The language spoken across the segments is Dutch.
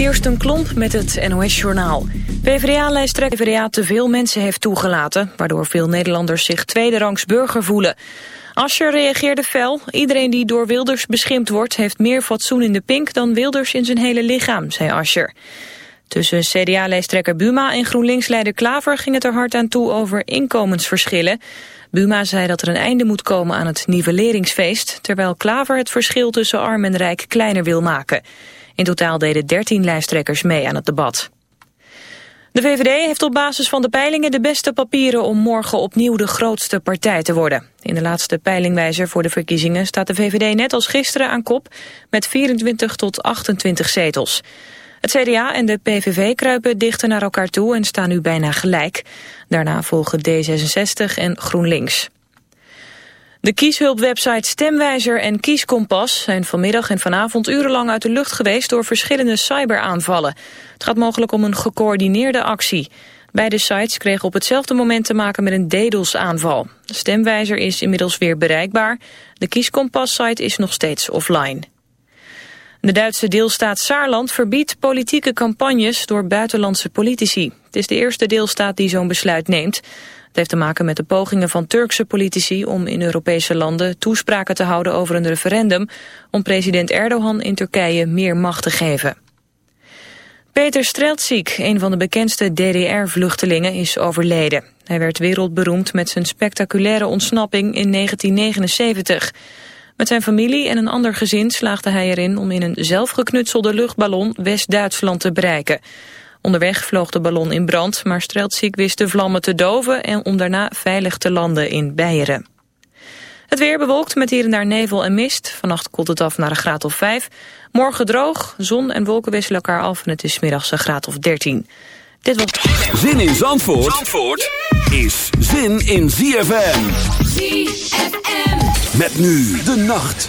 Kirsten Klomp met het NOS-journaal. PvdA-lijsttrekker PvdA te veel mensen heeft toegelaten... waardoor veel Nederlanders zich tweederangs burger voelen. Ascher reageerde fel. Iedereen die door Wilders beschimpt wordt... heeft meer fatsoen in de pink dan Wilders in zijn hele lichaam, zei Ascher. Tussen CDA-lijsttrekker Buma en GroenLinks-leider Klaver... ging het er hard aan toe over inkomensverschillen. Buma zei dat er een einde moet komen aan het nivelleringsfeest... terwijl Klaver het verschil tussen arm en rijk kleiner wil maken... In totaal deden 13 lijsttrekkers mee aan het debat. De VVD heeft op basis van de peilingen de beste papieren om morgen opnieuw de grootste partij te worden. In de laatste peilingwijzer voor de verkiezingen staat de VVD net als gisteren aan kop met 24 tot 28 zetels. Het CDA en de PVV kruipen dichter naar elkaar toe en staan nu bijna gelijk. Daarna volgen D66 en GroenLinks. De kieshulpwebsite Stemwijzer en Kieskompas zijn vanmiddag en vanavond urenlang uit de lucht geweest door verschillende cyberaanvallen. Het gaat mogelijk om een gecoördineerde actie. Beide sites kregen op hetzelfde moment te maken met een DDoS-aanval. De Stemwijzer is inmiddels weer bereikbaar. De Kieskompas-site is nog steeds offline. De Duitse deelstaat Saarland verbiedt politieke campagnes door buitenlandse politici. Het is de eerste deelstaat die zo'n besluit neemt. Het heeft te maken met de pogingen van Turkse politici om in Europese landen toespraken te houden over een referendum om president Erdogan in Turkije meer macht te geven. Peter Streltsik, een van de bekendste DDR-vluchtelingen, is overleden. Hij werd wereldberoemd met zijn spectaculaire ontsnapping in 1979. Met zijn familie en een ander gezin slaagde hij erin om in een zelfgeknutselde luchtballon West-Duitsland te bereiken. Onderweg vloog de ballon in brand, maar Streltsik wist de vlammen te doven en om daarna veilig te landen in Beieren. Het weer bewolkt met hier en daar nevel en mist. Vannacht koelt het af naar een graad of 5. Morgen droog, zon en wolken wisselen elkaar af en het is middags een graad of 13. Dit was... Zin in Zandvoort, Zandvoort is zin in ZFM. ZFM. Met nu de nacht.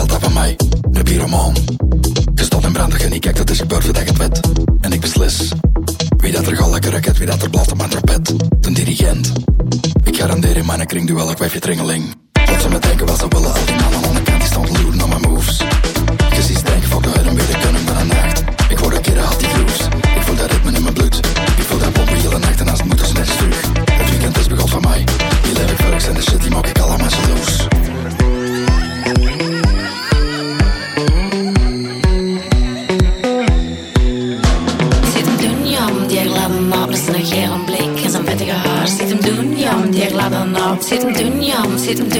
altijd van mij, de pyromaan. Gestot in brandig en ik kijk, dat is gebeurd voordat het wet. En ik beslis, wie dat er gal lekker raket, wie dat er blast op Een trapet. De dirigent, ik garandeer in mijn kring duel, ik wijf je tringeling. Dat ze me denken wat ze willen, didn't do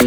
you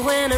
when I